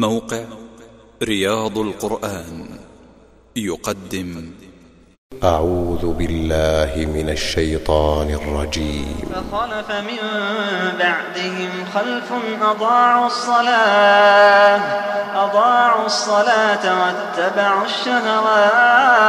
موقع رياض القرآن يقدم. أعوذ بالله من الشيطان الرجيم. فخلف من بعدهم خلف أضاعوا الصلاة أضاعوا الصلاة واتبعوا الشهوات.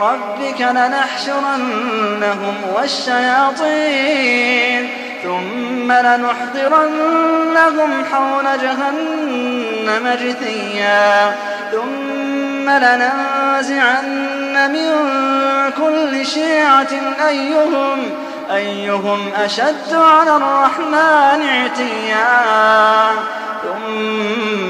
فوربك لنحشرنهم والشياطين ثم لنحضرنهم حول جهنم جثيا ثم لننزعن من كل شيعة أيهم أيهم أشد على الرحمن عتيا ثم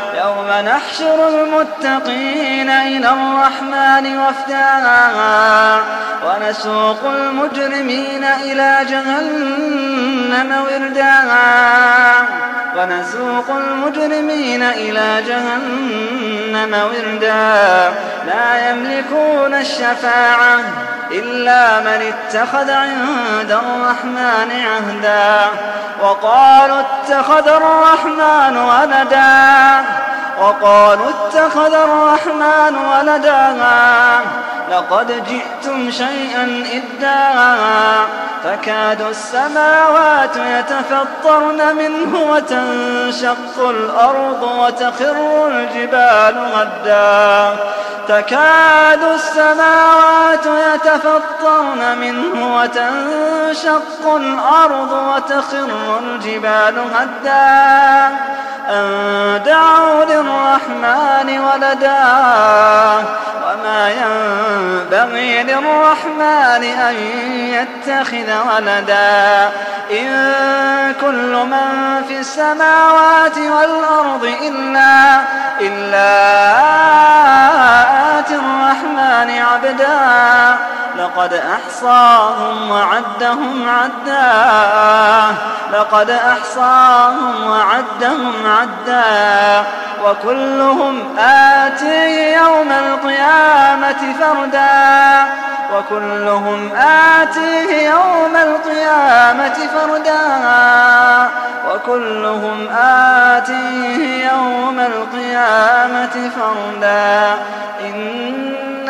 يوم نحشر المتقين إلى الرحمن وفدا ونسوق المجرمين إلى جهنم وردا ونسوق المجرمين إلى جهنم وردا لا يملكون الشفاعة إلا من اتخذ عند الرحمن عهدا وقالوا اتخذ الرحمن ولدا وقالوا اتخذ الرحمن ولدا لقد جئتم شيئا إدا تكاد السماوات يتفطرن منه وتنشق الأرض وتخر الجبال غدا. تكاد السماوات يتفطرن منه وتنشق الأرض وتخر الجبال هدا أن دعوا للرحمن ولدا وما ينبغي للرحمن أن يتخذ ولدا إن كل من في السماوات والأرض إلا إلا آتي الرحمن عبدا لقد أحصاهم وعدهم عدا لقد أحصاهم وعدهم عدا وكلهم آتيه يوم القيامة فردا وكلهم آتيه يوم القيامة فردا وكلهم آتيه يوم القيامة فردا إن